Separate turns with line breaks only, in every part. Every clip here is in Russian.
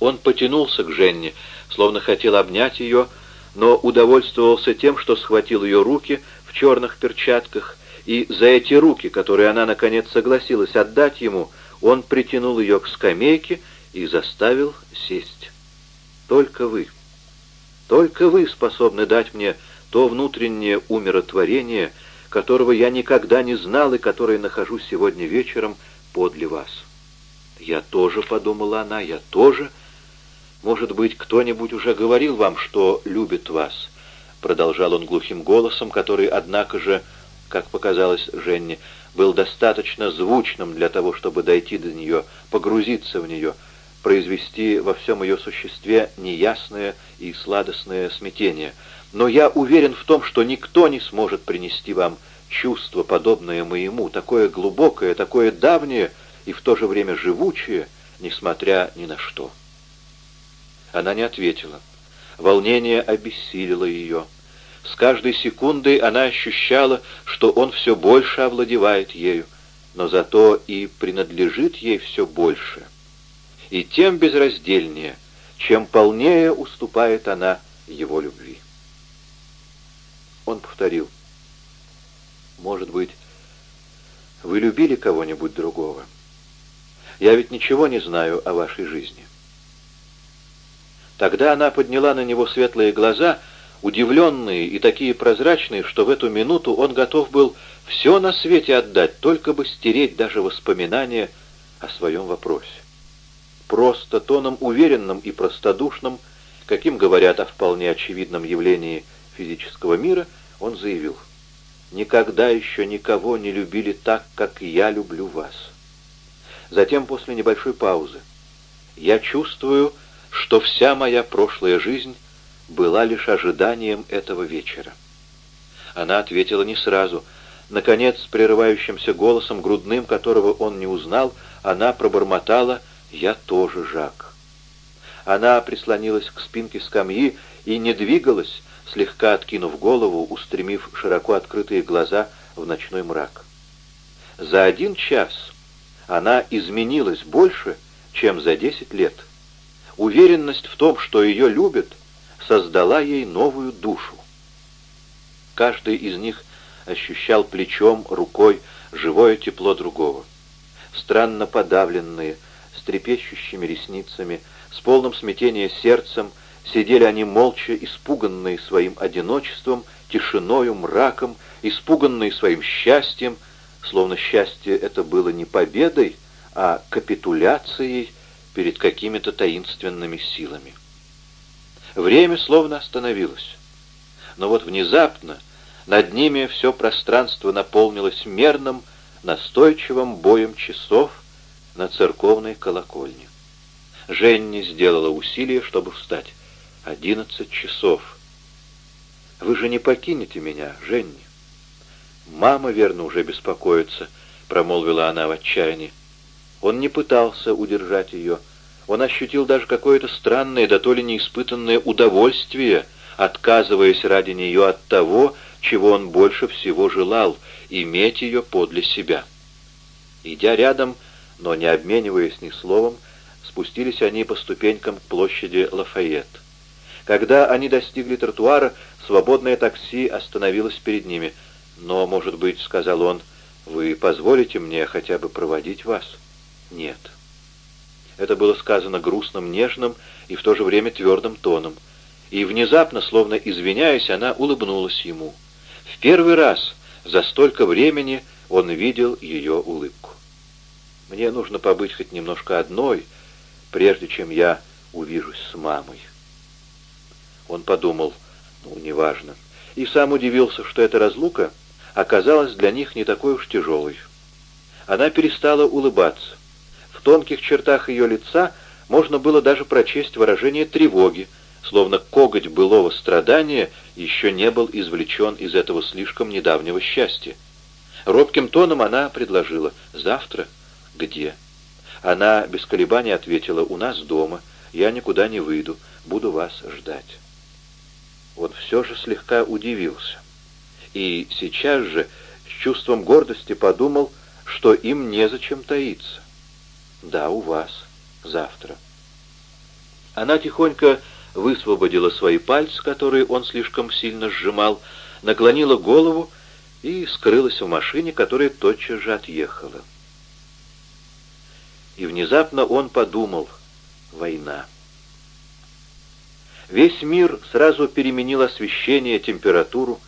Он потянулся к Женне, словно хотел обнять ее, но удовольствовался тем, что схватил ее руки в черных перчатках, и за эти руки, которые она, наконец, согласилась отдать ему, он притянул ее к скамейке и заставил сесть. «Только вы, только вы способны дать мне то внутреннее умиротворение, которого я никогда не знал и которое нахожу сегодня вечером подле вас». «Я тоже», — подумала она, — «я тоже». «Может быть, кто-нибудь уже говорил вам, что любит вас?» Продолжал он глухим голосом, который, однако же, как показалось Женне, был достаточно звучным для того, чтобы дойти до нее, погрузиться в нее, произвести во всем ее существе неясное и сладостное смятение. Но я уверен в том, что никто не сможет принести вам чувство, подобное моему, такое глубокое, такое давнее и в то же время живучее, несмотря ни на что. Она не ответила. Волнение обессилило ее. С каждой секундой она ощущала, что он все больше овладевает ею, но зато и принадлежит ей все больше. И тем безраздельнее, чем полнее уступает она его любви. Он повторил, «Может быть, вы любили кого-нибудь другого? Я ведь ничего не знаю о вашей жизни». Тогда она подняла на него светлые глаза, удивленные и такие прозрачные, что в эту минуту он готов был все на свете отдать, только бы стереть даже воспоминания о своем вопросе. Просто тоном уверенным и простодушным, каким говорят о вполне очевидном явлении физического мира, он заявил, «Никогда еще никого не любили так, как я люблю вас». Затем, после небольшой паузы, «Я чувствую, что вся моя прошлая жизнь была лишь ожиданием этого вечера. Она ответила не сразу. Наконец, прерывающимся голосом, грудным, которого он не узнал, она пробормотала «Я тоже Жак». Она прислонилась к спинке скамьи и не двигалась, слегка откинув голову, устремив широко открытые глаза в ночной мрак. За один час она изменилась больше, чем за десять лет. Уверенность в том, что ее любят, создала ей новую душу. Каждый из них ощущал плечом, рукой живое тепло другого. Странно подавленные, с трепещущими ресницами, с полным смятения сердцем, сидели они молча, испуганные своим одиночеством, тишиною, мраком, испуганные своим счастьем, словно счастье это было не победой, а капитуляцией перед какими-то таинственными силами. Время словно остановилось. Но вот внезапно над ними все пространство наполнилось мерным, настойчивым боем часов на церковной колокольне. Женни сделала усилие, чтобы встать. Одиннадцать часов. Вы же не покинете меня, Женни. Мама, верно, уже беспокоится, промолвила она в отчаянии. Он не пытался удержать ее. Он ощутил даже какое-то странное, да то ли неиспытанное удовольствие, отказываясь ради нее от того, чего он больше всего желал — иметь ее подле себя. Идя рядом, но не обмениваясь ни словом, спустились они по ступенькам к площади Лафайет. Когда они достигли тротуара, свободное такси остановилось перед ними. «Но, может быть, — сказал он, — вы позволите мне хотя бы проводить вас?» «Нет». Это было сказано грустным, нежным и в то же время твердым тоном. И внезапно, словно извиняясь, она улыбнулась ему. В первый раз за столько времени он видел ее улыбку. «Мне нужно побыть хоть немножко одной, прежде чем я увижусь с мамой». Он подумал, ну, неважно, и сам удивился, что эта разлука оказалась для них не такой уж тяжелой. Она перестала улыбаться. В тонких чертах ее лица можно было даже прочесть выражение тревоги, словно коготь былого страдания еще не был извлечен из этого слишком недавнего счастья. Робким тоном она предложила «Завтра? Где?» Она без колебаний ответила «У нас дома. Я никуда не выйду. Буду вас ждать». Он все же слегка удивился. И сейчас же с чувством гордости подумал, что им незачем таиться. Да, у вас. Завтра. Она тихонько высвободила свои пальцы, которые он слишком сильно сжимал, наклонила голову и скрылась в машине, которая тотчас же отъехала. И внезапно он подумал — война. Весь мир сразу переменил освещение, температуру,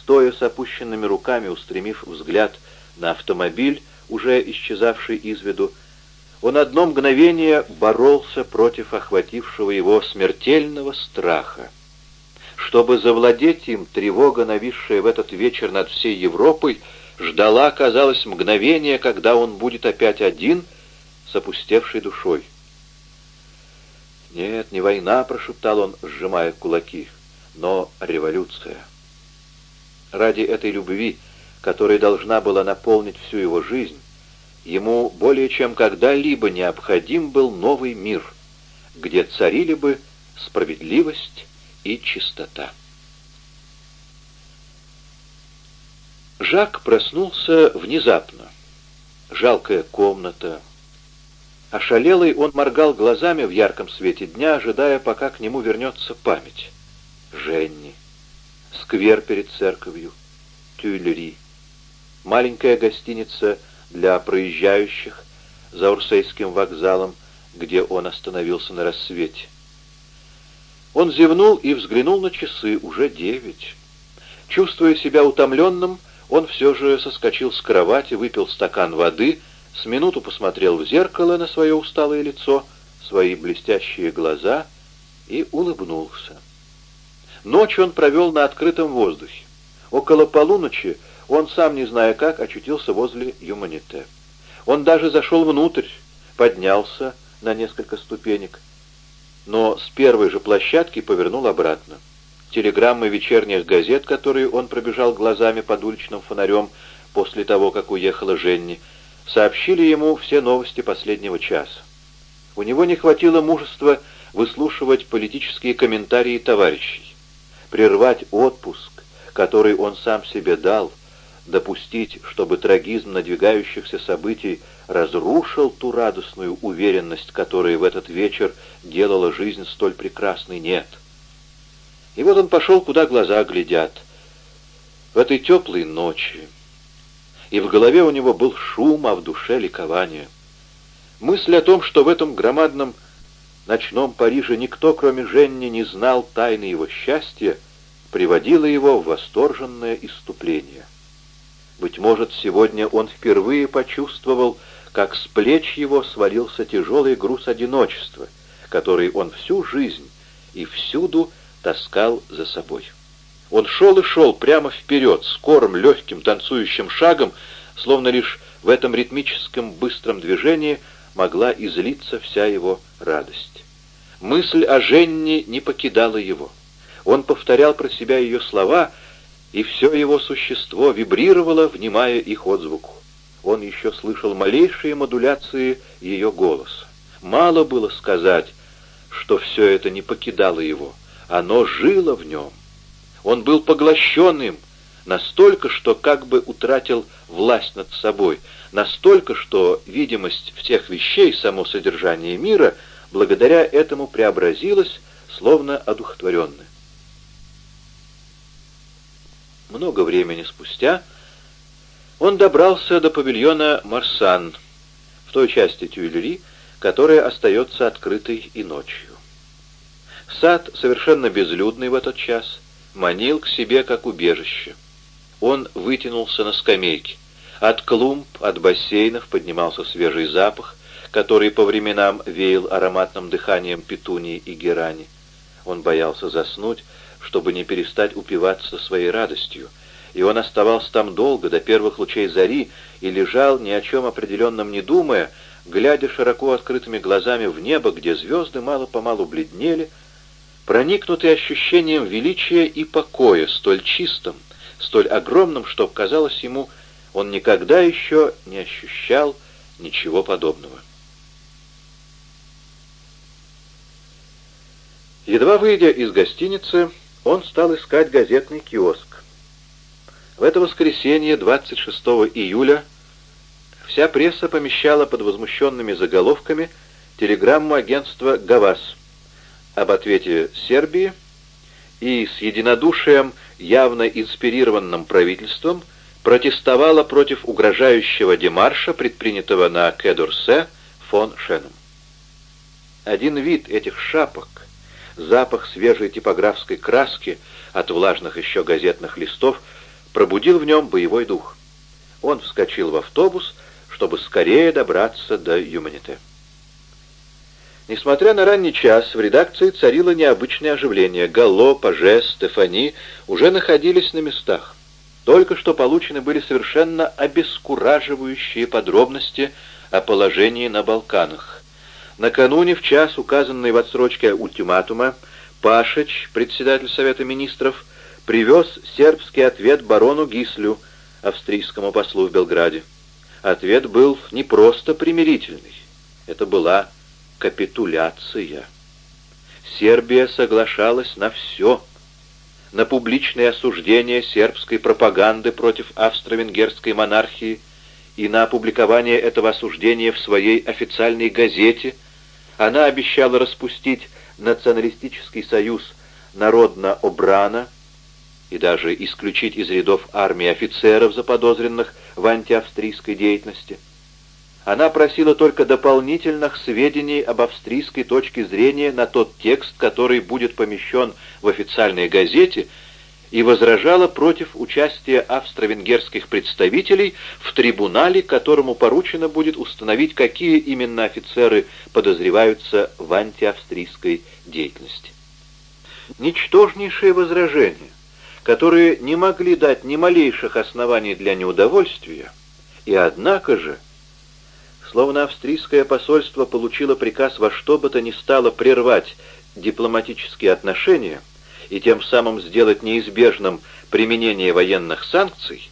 стоя с опущенными руками, устремив взгляд на автомобиль, уже исчезавший из виду, он одно мгновение боролся против охватившего его смертельного страха. Чтобы завладеть им, тревога, нависшая в этот вечер над всей Европой, ждала, казалось, мгновения, когда он будет опять один с опустевшей душой. «Нет, не война», — прошептал он, сжимая кулаки, — «но революция». Ради этой любви, которая должна была наполнить всю его жизнь, ему более чем когда-либо необходим был новый мир, где царили бы справедливость и чистота. Жак проснулся внезапно. Жалкая комната, Ошалелый он моргал глазами в ярком свете дня, ожидая, пока к нему вернется память. Женни. Сквер перед церковью. Тюильри. Маленькая гостиница для проезжающих за Урсейским вокзалом, где он остановился на рассвете. Он зевнул и взглянул на часы, уже девять. Чувствуя себя утомленным, он все же соскочил с кровати, выпил стакан воды — с минуту посмотрел в зеркало на свое усталое лицо, свои блестящие глаза и улыбнулся. Ночь он провел на открытом воздухе. Около полуночи он, сам не зная как, очутился возле Юманите. Он даже зашел внутрь, поднялся на несколько ступенек, но с первой же площадки повернул обратно. Телеграммы вечерних газет, которые он пробежал глазами под уличным фонарем после того, как уехала Женни, — сообщили ему все новости последнего часа. У него не хватило мужества выслушивать политические комментарии товарищей, прервать отпуск, который он сам себе дал, допустить, чтобы трагизм надвигающихся событий разрушил ту радостную уверенность, которая в этот вечер делала жизнь столь прекрасной, нет. И вот он пошел, куда глаза глядят. В этой теплой ночи, и в голове у него был шум, а в душе ликование. Мысль о том, что в этом громадном ночном Париже никто, кроме Женни, не знал тайны его счастья, приводила его в восторженное иступление. Быть может, сегодня он впервые почувствовал, как с плеч его свалился тяжелый груз одиночества, который он всю жизнь и всюду таскал за собой. Он шел и шел прямо вперед, скорым, легким, танцующим шагом, словно лишь в этом ритмическом быстром движении могла излиться вся его радость. Мысль о Женне не покидала его. Он повторял про себя ее слова, и все его существо вибрировало, внимая их отзвуку. Он еще слышал малейшие модуляции ее голоса. Мало было сказать, что все это не покидало его. Оно жило в нем. Он был поглощен им, настолько, что как бы утратил власть над собой, настолько, что видимость всех вещей, само содержание мира, благодаря этому преобразилась, словно одухотворенная. Много времени спустя он добрался до павильона «Марсан» в той части Тюильри, которая остается открытой и ночью. Сад, совершенно безлюдный в этот час, манил к себе как убежище. Он вытянулся на скамейке. От клумб, от бассейнов поднимался свежий запах, который по временам веял ароматным дыханием петунии и герани. Он боялся заснуть, чтобы не перестать упиваться своей радостью, и он оставался там долго, до первых лучей зари, и лежал, ни о чем определенном не думая, глядя широко открытыми глазами в небо, где звезды мало-помалу бледнели, проникнутый ощущением величия и покоя, столь чистым, столь огромным, что, казалось ему, он никогда еще не ощущал ничего подобного. Едва выйдя из гостиницы, он стал искать газетный киоск. В это воскресенье, 26 июля, вся пресса помещала под возмущенными заголовками телеграмму агентства «Гавас», об ответе Сербии и с единодушием, явно инспирированным правительством, протестовала против угрожающего демарша, предпринятого на Кедурсе фон Шеном. Один вид этих шапок, запах свежей типографской краски от влажных еще газетных листов, пробудил в нем боевой дух. Он вскочил в автобус, чтобы скорее добраться до Юманите. Несмотря на ранний час, в редакции царило необычное оживление. Галло, Паже, Стефани уже находились на местах. Только что получены были совершенно обескураживающие подробности о положении на Балканах. Накануне, в час, указанный в отсрочке ультиматума, Пашич, председатель Совета Министров, привез сербский ответ барону Гислю, австрийскому послу в Белграде. Ответ был не просто примирительный. Это была капитуляция. Сербия соглашалась на все. На публичное осуждение сербской пропаганды против австро-венгерской монархии и на опубликование этого осуждения в своей официальной газете она обещала распустить националистический союз народно-обрана и даже исключить из рядов армии офицеров, заподозренных в антиавстрийской деятельности. Она просила только дополнительных сведений об австрийской точке зрения на тот текст, который будет помещен в официальной газете, и возражала против участия австро-венгерских представителей в трибунале, которому поручено будет установить, какие именно офицеры подозреваются в антиавстрийской деятельности. Ничтожнейшие возражения, которые не могли дать ни малейших оснований для неудовольствия, и однако же Словно австрийское посольство получило приказ во что бы то ни стало прервать дипломатические отношения и тем самым сделать неизбежным применение военных санкций,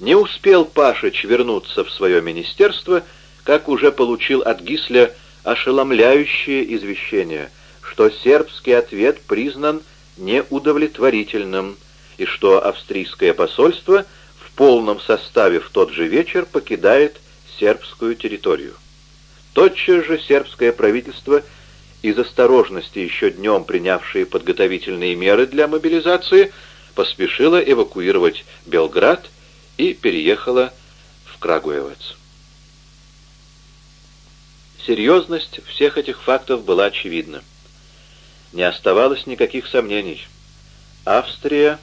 не успел Пашич вернуться в свое министерство, как уже получил от Гисля ошеломляющее извещение, что сербский ответ признан неудовлетворительным и что австрийское посольство в полном составе в тот же вечер покидает сербскую территорию. Тотчас же сербское правительство, из осторожности еще днем принявшее подготовительные меры для мобилизации, поспешило эвакуировать Белград и переехало в Крагуевец. Серьезность всех этих фактов была очевидна. Не оставалось никаких сомнений. Австрия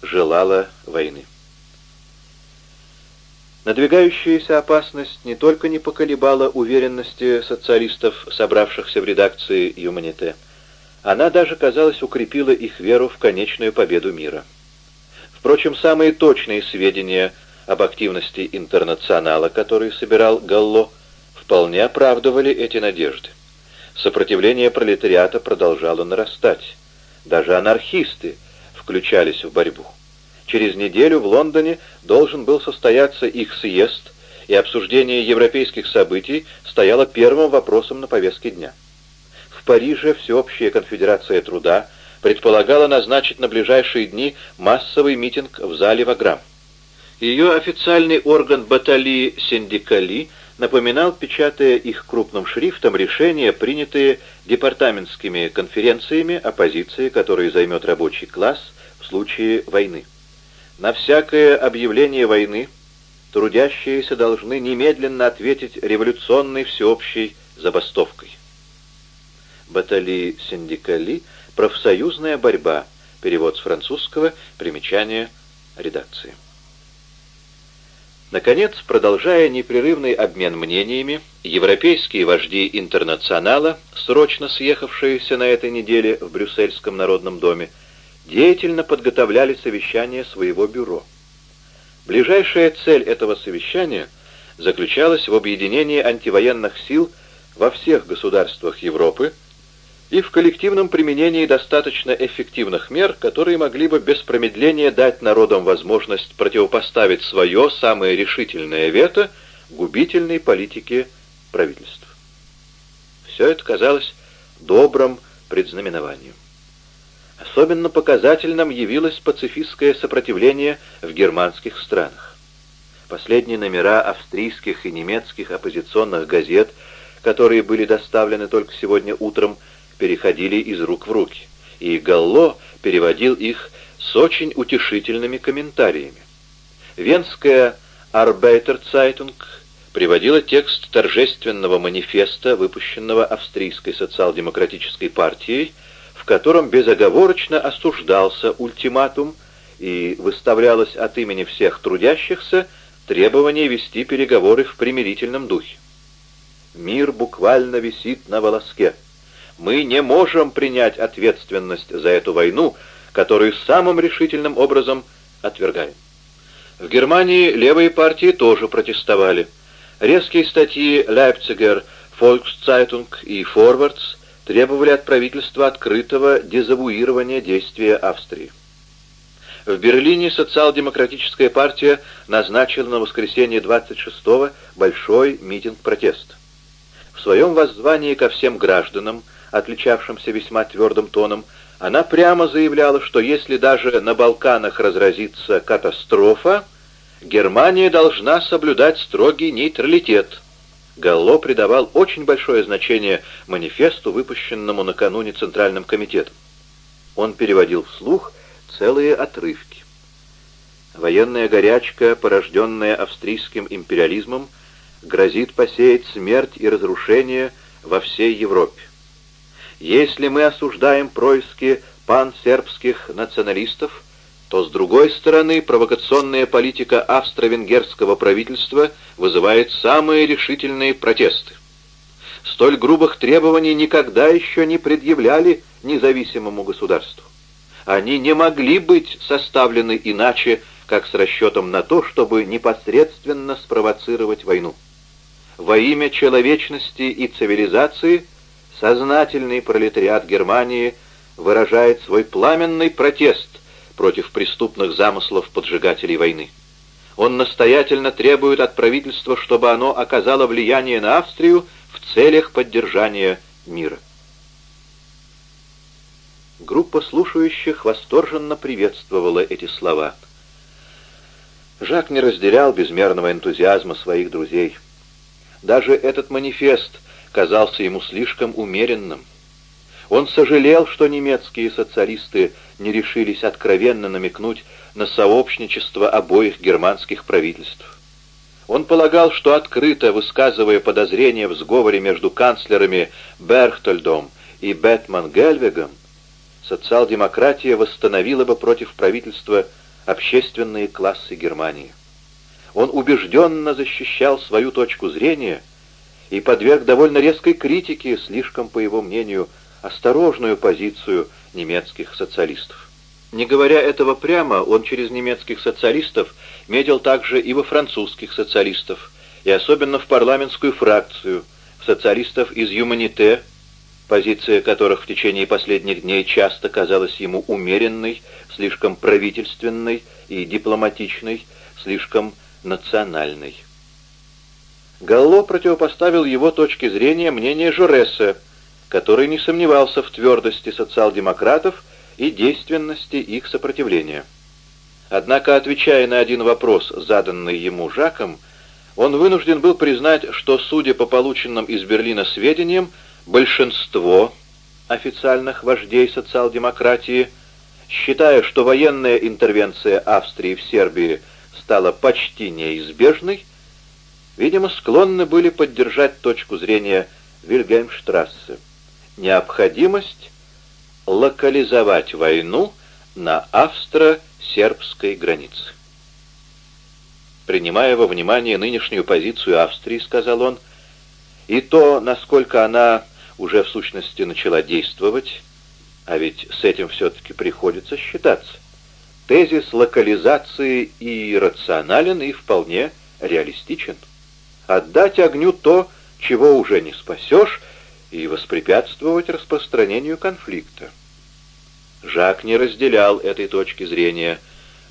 желала войны. Надвигающаяся опасность не только не поколебала уверенности социалистов, собравшихся в редакции «Юманите», она даже, казалось, укрепила их веру в конечную победу мира. Впрочем, самые точные сведения об активности интернационала, которые собирал Галло, вполне оправдывали эти надежды. Сопротивление пролетариата продолжало нарастать. Даже анархисты включались в борьбу. Через неделю в Лондоне должен был состояться их съезд, и обсуждение европейских событий стояло первым вопросом на повестке дня. В Париже Всеобщая конфедерация труда предполагала назначить на ближайшие дни массовый митинг в зале Ваграм. Ее официальный орган баталии «Синдикали» напоминал, печатая их крупным шрифтом, решения, принятые департаментскими конференциями оппозиции, которые займет рабочий класс в случае войны. На всякое объявление войны трудящиеся должны немедленно ответить революционной всеобщей забастовкой. Батали синдикали «Профсоюзная борьба», перевод с французского, примечание редакции. Наконец, продолжая непрерывный обмен мнениями, европейские вожди интернационала, срочно съехавшиеся на этой неделе в Брюссельском народном доме, деятельно подготовляли совещание своего бюро. Ближайшая цель этого совещания заключалась в объединении антивоенных сил во всех государствах Европы и в коллективном применении достаточно эффективных мер, которые могли бы без промедления дать народам возможность противопоставить свое самое решительное вето губительной политике правительств. Все это казалось добрым предзнаменованием. Особенно показательным явилось пацифистское сопротивление в германских странах. Последние номера австрийских и немецких оппозиционных газет, которые были доставлены только сегодня утром, переходили из рук в руки, и Галло переводил их с очень утешительными комментариями. Венская Arbeiterzeitung приводила текст торжественного манифеста, выпущенного австрийской социал-демократической партией, котором безоговорочно осуждался ультиматум и выставлялось от имени всех трудящихся требование вести переговоры в примирительном духе. Мир буквально висит на волоске. Мы не можем принять ответственность за эту войну, которую самым решительным образом отвергаем. В Германии левые партии тоже протестовали. Резкие статьи Leipziger Volkszeitung и Forwards требовали от правительства открытого дезавуирования действия Австрии. В Берлине социал-демократическая партия назначила на воскресенье 26-го большой митинг протеста. В своем воззвании ко всем гражданам, отличавшимся весьма твердым тоном, она прямо заявляла, что если даже на Балканах разразится катастрофа, Германия должна соблюдать строгий нейтралитет. Галло придавал очень большое значение манифесту, выпущенному накануне Центральным комитетом. Он переводил вслух целые отрывки. Военная горячка, порожденная австрийским империализмом, грозит посеять смерть и разрушение во всей Европе. Если мы осуждаем происки пансербских националистов, то, с другой стороны, провокационная политика австро-венгерского правительства вызывает самые решительные протесты. Столь грубых требований никогда еще не предъявляли независимому государству. Они не могли быть составлены иначе, как с расчетом на то, чтобы непосредственно спровоцировать войну. Во имя человечности и цивилизации – сознательный пролетариат Германии выражает свой пламенный протест против преступных замыслов поджигателей войны. Он настоятельно требует от правительства, чтобы оно оказало влияние на Австрию в целях поддержания мира. Группа слушающих восторженно приветствовала эти слова. Жак не разделял безмерного энтузиазма своих друзей. Даже этот манифест — казался ему слишком умеренным. Он сожалел, что немецкие социалисты не решились откровенно намекнуть на сообщничество обоих германских правительств. Он полагал, что открыто высказывая подозрения в сговоре между канцлерами Берхтольдом и Бетман-Гельвегом, социал-демократия восстановила бы против правительства общественные классы Германии. Он убежденно защищал свою точку зрения – и подверг довольно резкой критике, слишком, по его мнению, осторожную позицию немецких социалистов. Не говоря этого прямо, он через немецких социалистов медил также и во французских социалистов, и особенно в парламентскую фракцию, в социалистов из «Юманите», позиция которых в течение последних дней часто казалась ему умеренной, слишком правительственной и дипломатичной, слишком национальной. Галло противопоставил его точке зрения мнение Жореса, который не сомневался в твердости социал-демократов и действенности их сопротивления. Однако, отвечая на один вопрос, заданный ему Жаком, он вынужден был признать, что, судя по полученным из Берлина сведениям, большинство официальных вождей социал-демократии, считая, что военная интервенция Австрии в Сербии стала почти неизбежной, видимо, склонны были поддержать точку зрения Вильгельмштрассе. Необходимость локализовать войну на австро-сербской границе. Принимая во внимание нынешнюю позицию Австрии, сказал он, и то, насколько она уже в сущности начала действовать, а ведь с этим все-таки приходится считаться, тезис локализации и рационален, и вполне реалистичен отдать огню то, чего уже не спасешь, и воспрепятствовать распространению конфликта. Жак не разделял этой точки зрения.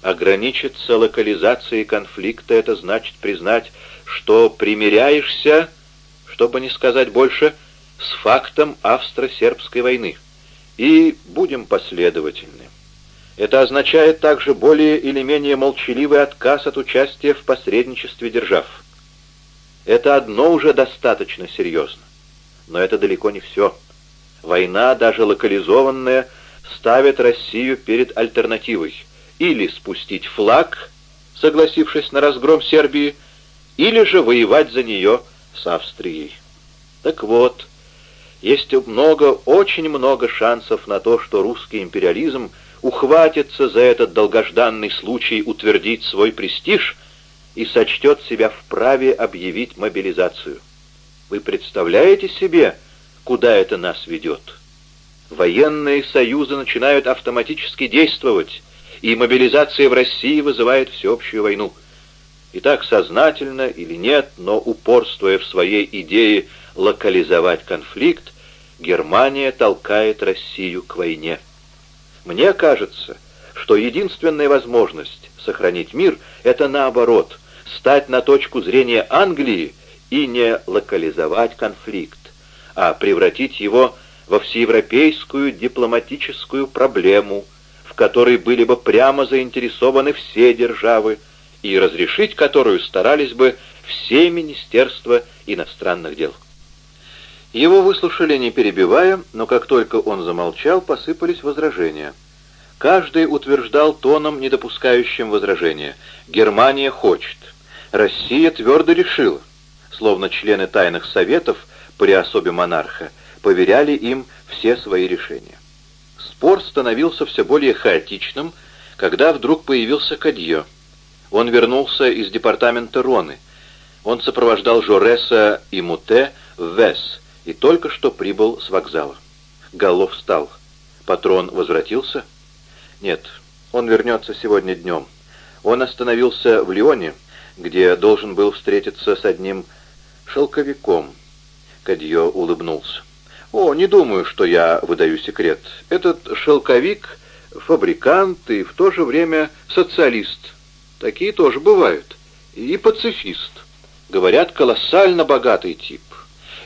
Ограничиться локализацией конфликта — это значит признать, что примиряешься, чтобы не сказать больше, с фактом австро-сербской войны. И будем последовательны. Это означает также более или менее молчаливый отказ от участия в посредничестве держав. Это одно уже достаточно серьезно. Но это далеко не все. Война, даже локализованная, ставит Россию перед альтернативой. Или спустить флаг, согласившись на разгром Сербии, или же воевать за нее с Австрией. Так вот, есть много, очень много шансов на то, что русский империализм ухватится за этот долгожданный случай утвердить свой престиж и сочтет себя вправе объявить мобилизацию. Вы представляете себе, куда это нас ведет? Военные союзы начинают автоматически действовать, и мобилизация в России вызывает всеобщую войну. И так сознательно или нет, но упорствуя в своей идее локализовать конфликт, Германия толкает Россию к войне. Мне кажется, что единственная возможность сохранить мир — это наоборот, стать на точку зрения Англии и не локализовать конфликт, а превратить его во всеевропейскую дипломатическую проблему, в которой были бы прямо заинтересованы все державы, и разрешить которую старались бы все министерства иностранных дел. Его выслушали, не перебивая, но как только он замолчал, посыпались возражения. Каждый утверждал тоном, не допускающим возражения. «Германия хочет. Россия твердо решила». Словно члены тайных советов при особе монарха поверяли им все свои решения. Спор становился все более хаотичным, когда вдруг появился Кадье. Он вернулся из департамента Роны. Он сопровождал Жореса и Муте в Вес и только что прибыл с вокзала. Голов встал. Патрон возвратился? Нет, он вернется сегодня днем. Он остановился в Лионе, где должен был встретиться с одним шелковиком. Кадье улыбнулся. «О, не думаю, что я выдаю секрет. Этот шелковик — фабрикант и в то же время социалист. Такие тоже бывают. И пацифист. Говорят, колоссально богатый тип.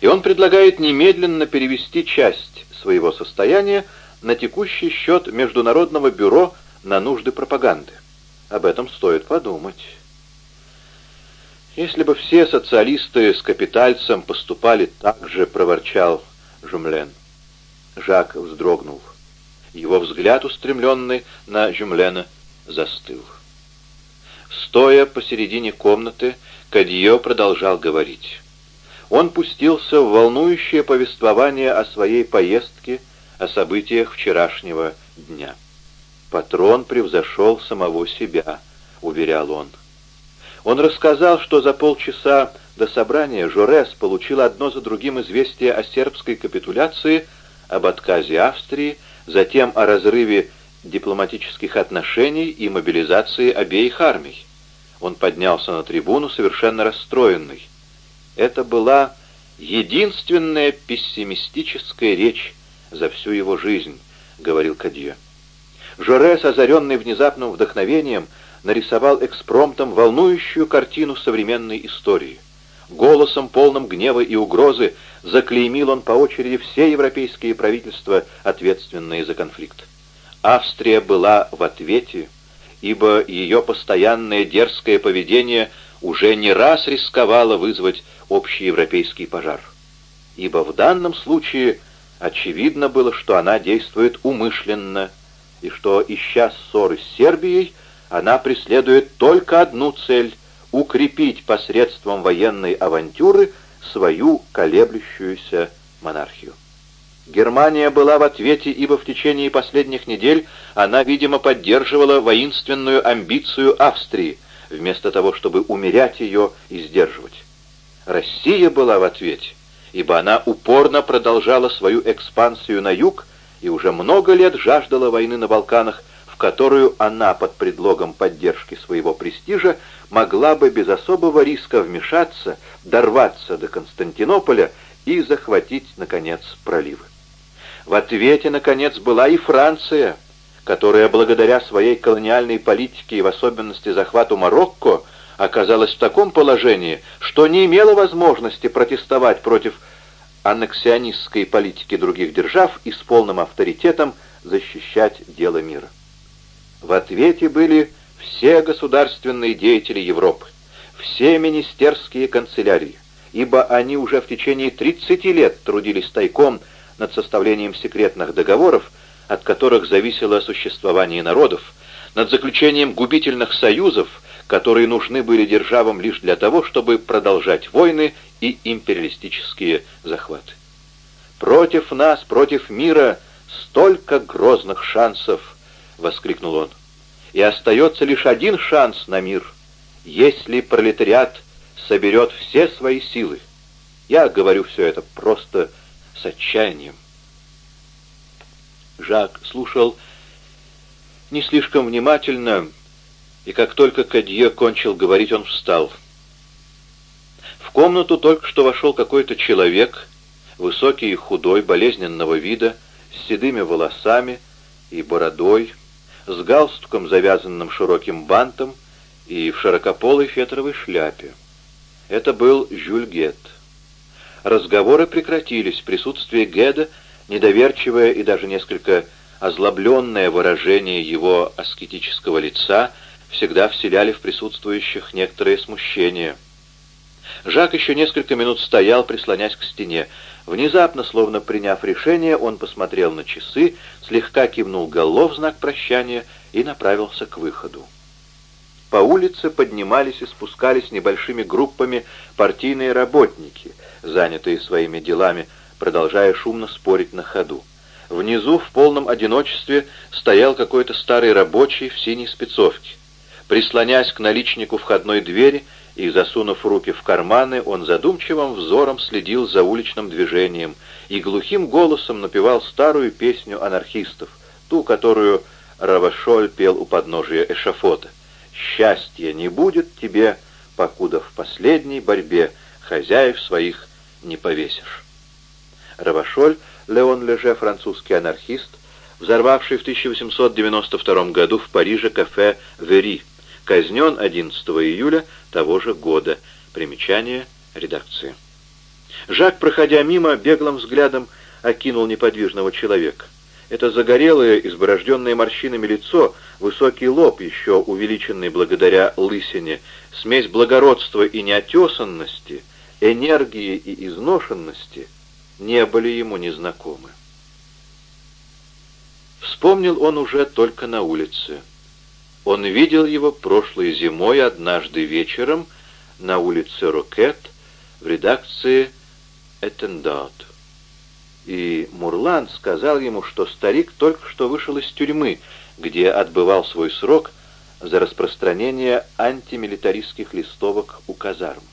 И он предлагает немедленно перевести часть своего состояния на текущий счет Международного бюро на нужды пропаганды. Об этом стоит подумать». «Если бы все социалисты с капитальцем поступали так же», — проворчал Жумлен. Жак вздрогнул. Его взгляд, устремленный на Жюмлена, застыл. Стоя посередине комнаты, Кадье продолжал говорить. Он пустился в волнующее повествование о своей поездке, о событиях вчерашнего дня. «Патрон превзошел самого себя», — уверял он. Он рассказал, что за полчаса до собрания Жорес получил одно за другим известие о сербской капитуляции, об отказе Австрии, затем о разрыве дипломатических отношений и мобилизации обеих армий. Он поднялся на трибуну совершенно расстроенный. Это была единственная пессимистическая речь за всю его жизнь, — говорил Кадье. Жорес, озаренный внезапным вдохновением, нарисовал экспромтом волнующую картину современной истории. Голосом, полным гнева и угрозы, заклеймил он по очереди все европейские правительства, ответственные за конфликт. Австрия была в ответе, ибо ее постоянное дерзкое поведение уже не раз рисковало вызвать общеевропейский пожар. Ибо в данном случае очевидно было, что она действует умышленно, и что, ища ссоры с Сербией, она преследует только одну цель — укрепить посредством военной авантюры свою колеблющуюся монархию. Германия была в ответе, ибо в течение последних недель она, видимо, поддерживала воинственную амбицию Австрии, вместо того, чтобы умерять ее и сдерживать. Россия была в ответе, ибо она упорно продолжала свою экспансию на юг и уже много лет жаждала войны на Балканах, которую она под предлогом поддержки своего престижа могла бы без особого риска вмешаться, дорваться до Константинополя и захватить, наконец, проливы. В ответе, наконец, была и Франция, которая благодаря своей колониальной политике и в особенности захвату Марокко оказалась в таком положении, что не имела возможности протестовать против аннексионистской политики других держав и с полным авторитетом защищать дело мира. В ответе были все государственные деятели Европы, все министерские канцелярии, ибо они уже в течение 30 лет трудились тайком над составлением секретных договоров, от которых зависело существование народов, над заключением губительных союзов, которые нужны были державам лишь для того, чтобы продолжать войны и империалистические захваты. «Против нас, против мира столько грозных шансов!» — воскликнул он. «И остается лишь один шанс на мир, если пролетариат соберет все свои силы. Я говорю все это просто с отчаянием». Жак слушал не слишком внимательно, и как только Кадье кончил говорить, он встал. В комнату только что вошел какой-то человек, высокий и худой, болезненного вида, с седыми волосами и бородой, с галстуком, завязанным широким бантом, и в широкополой фетровой шляпе. Это был Жюль Гет. Разговоры прекратились, присутствие Геда, недоверчивое и даже несколько озлобленное выражение его аскетического лица всегда вселяли в присутствующих некоторое смущение. Жак еще несколько минут стоял, прислонясь к стене. Внезапно, словно приняв решение, он посмотрел на часы, слегка кивнул голов в знак прощания и направился к выходу. По улице поднимались и спускались небольшими группами партийные работники, занятые своими делами, продолжая шумно спорить на ходу. Внизу в полном одиночестве стоял какой-то старый рабочий в синей спецовке. Прислонясь к наличнику входной двери и засунув руки в карманы, он задумчивым взором следил за уличным движением и глухим голосом напевал старую песню анархистов, ту, которую Равашоль пел у подножия эшафота. «Счастья не будет тебе, покуда в последней борьбе хозяев своих не повесишь». Равашоль Леон Леже, французский анархист, взорвавший в 1892 году в Париже кафе «Вери», казнен 11 июля того же года. Примечание редакции. Жак, проходя мимо, беглым взглядом окинул неподвижного человека. Это загорелое, изборожденное морщинами лицо, высокий лоб, еще увеличенный благодаря лысине, смесь благородства и неотесанности, энергии и изношенности — не были ему незнакомы. Вспомнил он уже только на улице. Он видел его прошлой зимой однажды вечером на улице Рокет в редакции «Этендат». И Мурлан сказал ему, что старик только что вышел из тюрьмы, где отбывал свой срок за распространение антимилитаристских листовок у казарм.